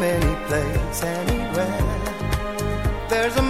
Any place, anywhere. There's a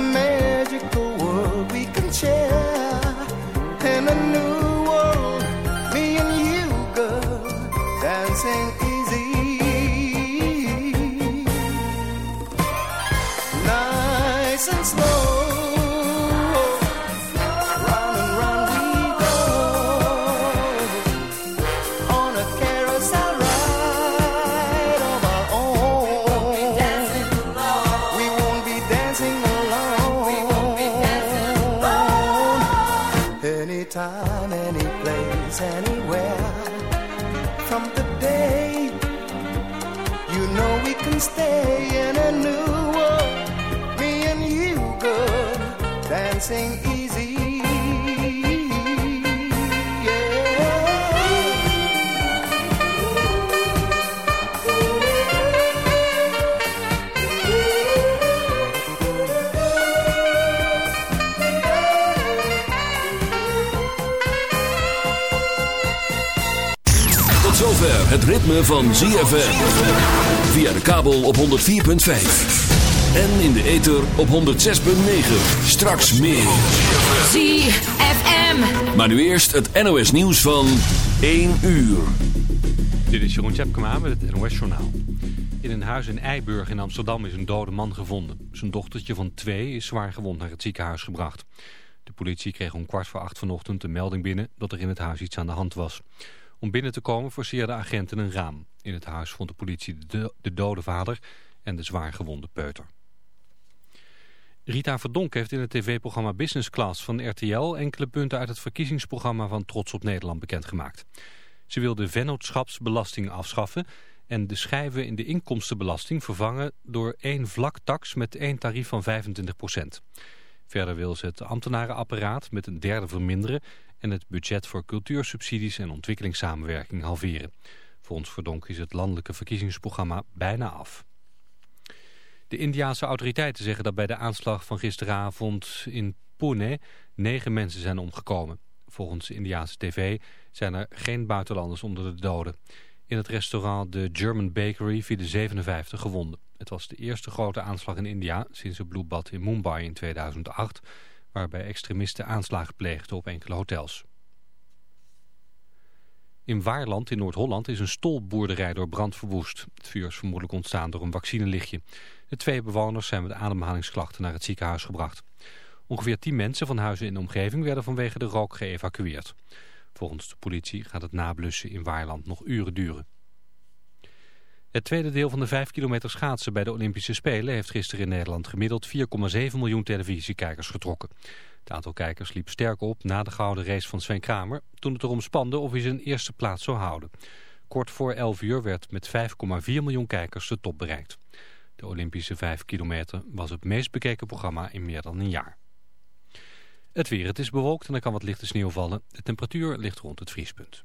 ritme van ZFM. Via de kabel op 104.5. En in de ether op 106.9. Straks meer. ZFM. Maar nu eerst het NOS nieuws van 1 uur. Dit is Jeroen Tjepkema met het NOS Journaal. In een huis in Eiburg in Amsterdam is een dode man gevonden. Zijn dochtertje van twee is zwaar gewond naar het ziekenhuis gebracht. De politie kreeg om kwart voor acht vanochtend een melding binnen dat er in het huis iets aan de hand was. Om binnen te komen forceerden agenten een raam. In het huis vond de politie de, de dode vader en de zwaar gewonde peuter. Rita Verdonk heeft in het tv-programma Business Class van RTL enkele punten uit het verkiezingsprogramma van Trots op Nederland bekendgemaakt. Ze wil de vennootschapsbelasting afschaffen en de schijven in de inkomstenbelasting vervangen door één vlak tax met één tarief van 25% Verder wil ze het ambtenarenapparaat met een derde verminderen en het budget voor cultuursubsidies en ontwikkelingssamenwerking halveren. Volgens Verdonk is het landelijke verkiezingsprogramma bijna af. De Indiaanse autoriteiten zeggen dat bij de aanslag van gisteravond in Pune negen mensen zijn omgekomen. Volgens Indiaanse tv zijn er geen buitenlanders onder de doden. In het restaurant de German Bakery vielen 57 gewonden. Het was de eerste grote aanslag in India sinds het bloedbad in Mumbai in 2008... waarbij extremisten aanslagen pleegden op enkele hotels. In Waarland in Noord-Holland is een stolboerderij door brand verwoest. Het vuur is vermoedelijk ontstaan door een vaccinelichtje. De twee bewoners zijn met ademhalingsklachten naar het ziekenhuis gebracht. Ongeveer 10 mensen van huizen in de omgeving werden vanwege de rook geëvacueerd. Volgens de politie gaat het nablussen in Waarland nog uren duren. Het tweede deel van de 5 kilometer schaatsen bij de Olympische Spelen heeft gisteren in Nederland gemiddeld 4,7 miljoen televisiekijkers getrokken. Het aantal kijkers liep sterk op na de gouden race van Sven Kramer toen het erom spande of hij zijn eerste plaats zou houden. Kort voor 11 uur werd met 5,4 miljoen kijkers de top bereikt. De Olympische 5 kilometer was het meest bekeken programma in meer dan een jaar. Het weer, het is bewolkt en er kan wat lichte sneeuw vallen. De temperatuur ligt rond het vriespunt.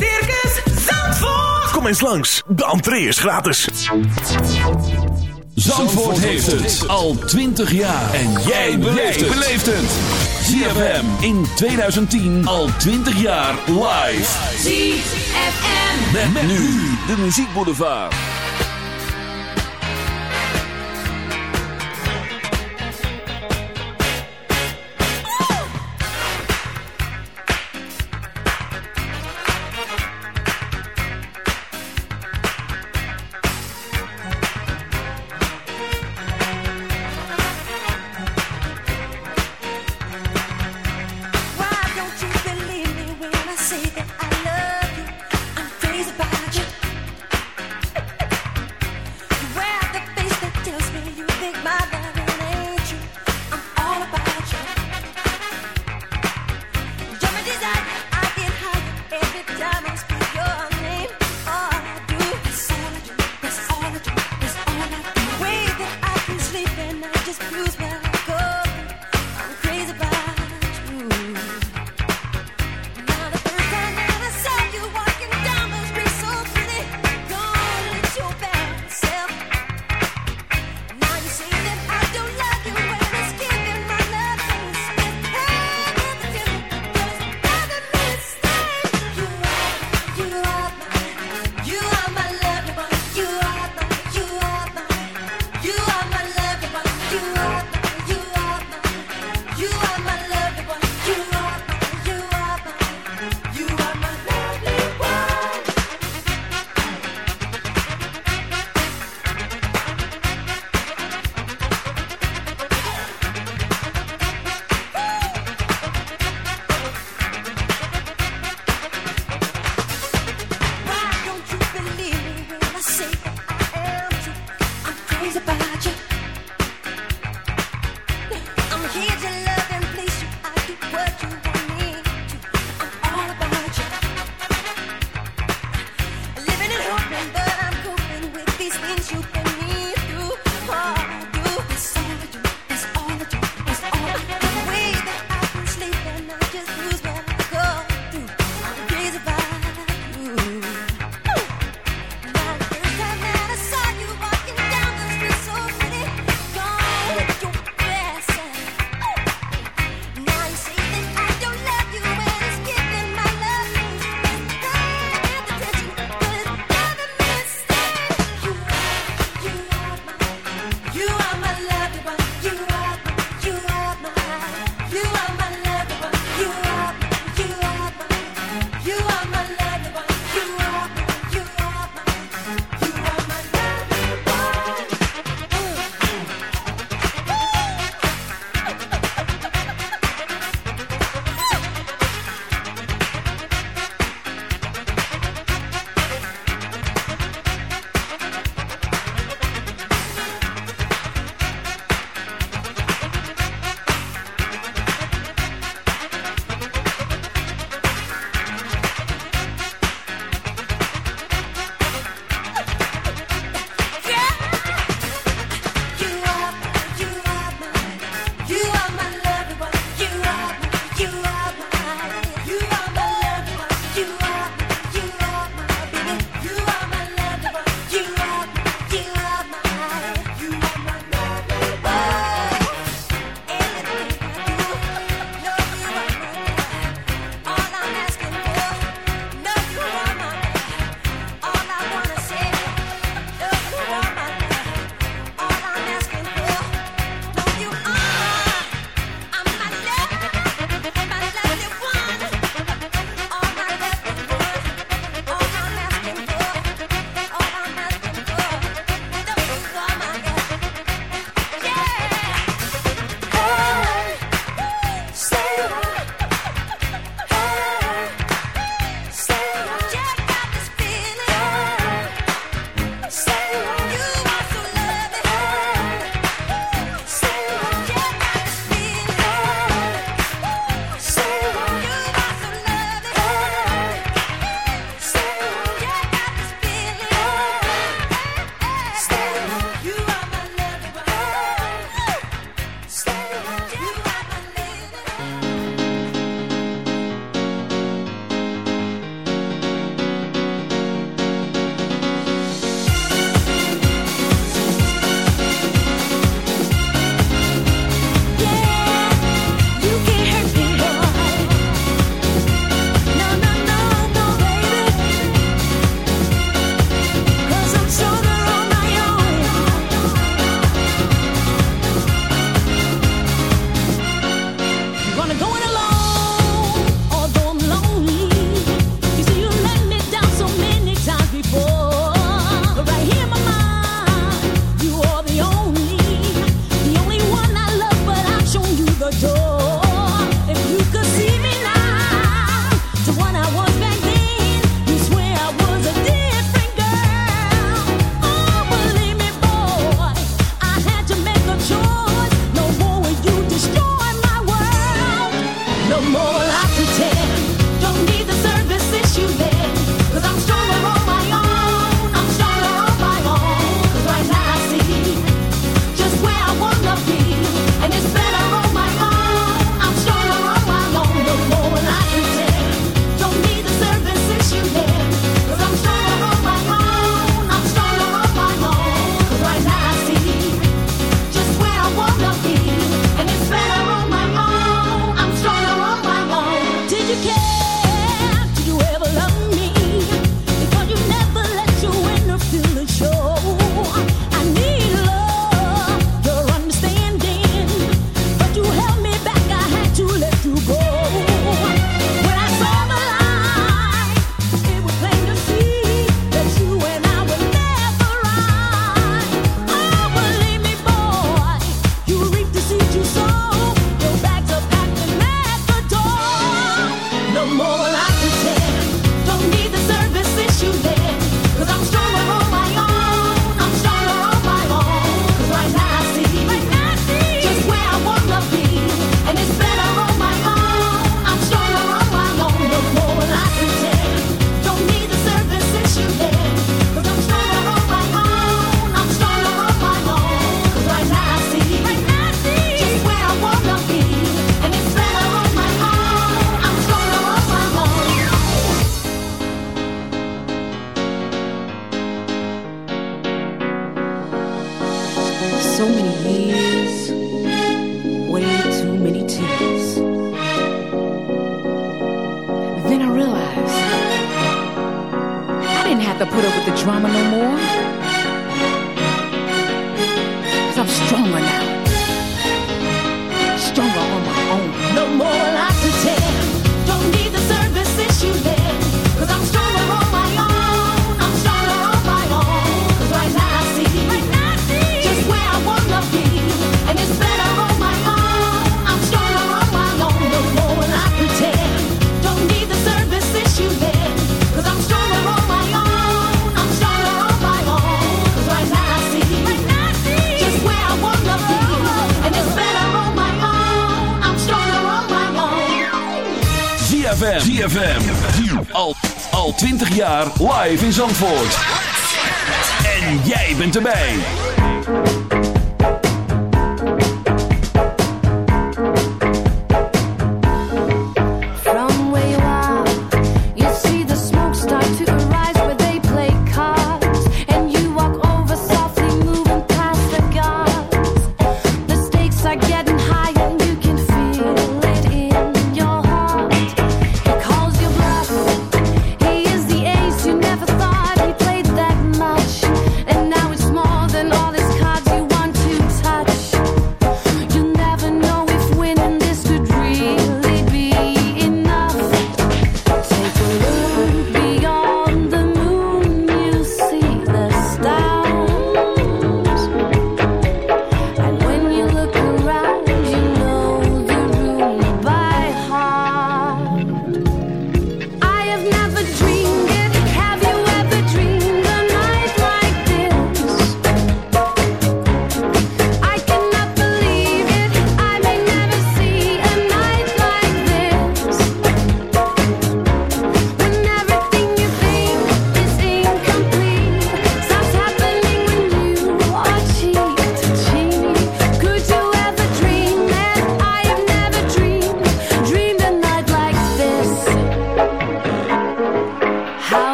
Circus Zandvoort. Kom eens langs, de entree is gratis. Zandvoort heeft het al 20 jaar. En jij beleeft het. ZFM in 2010 al 20 jaar live. ZFM. Met, nu de muziekboulevard. Why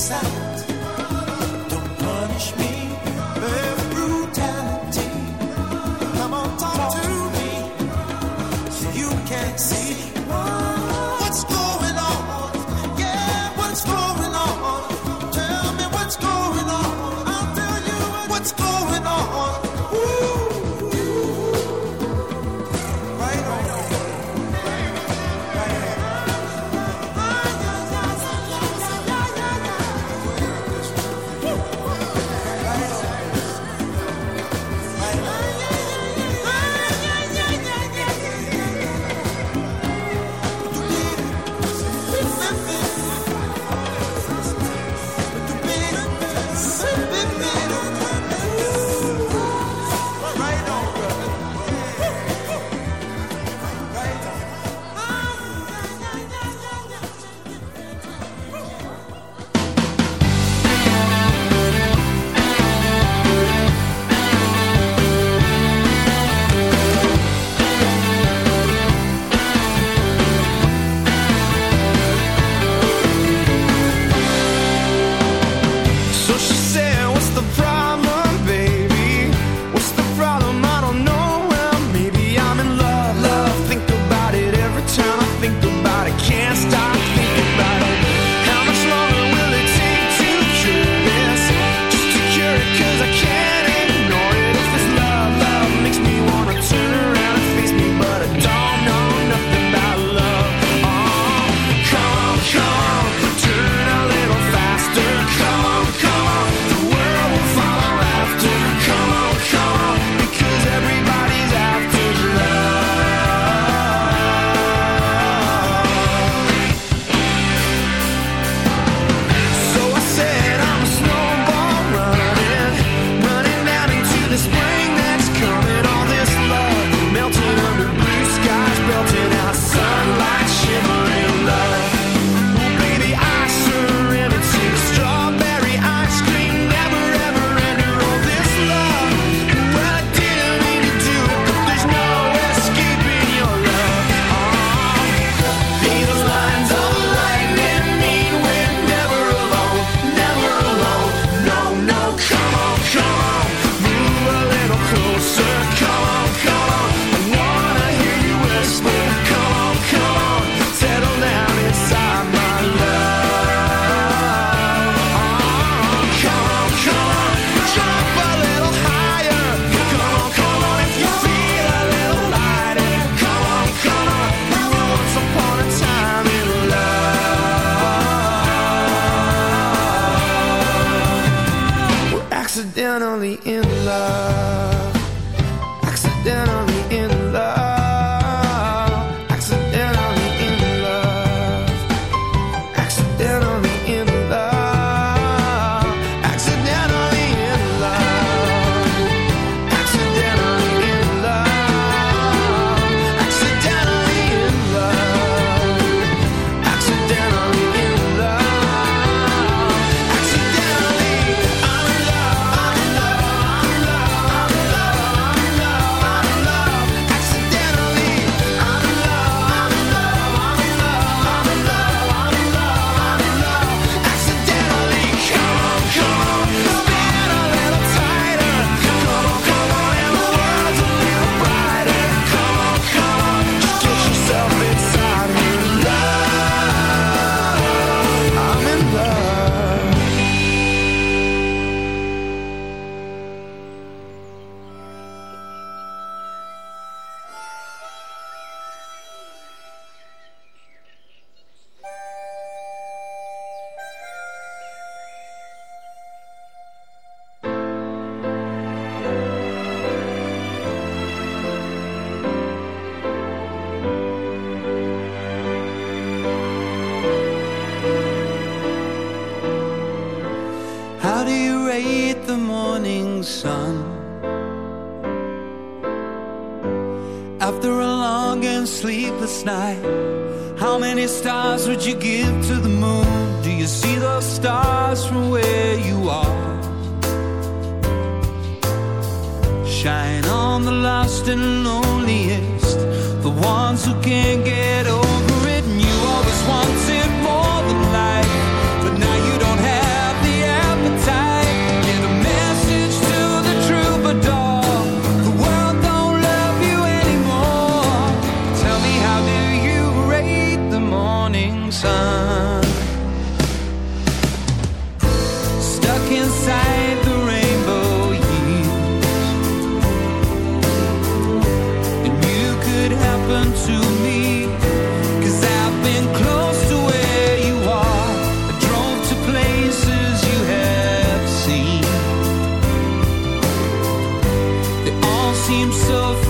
pensar. seems so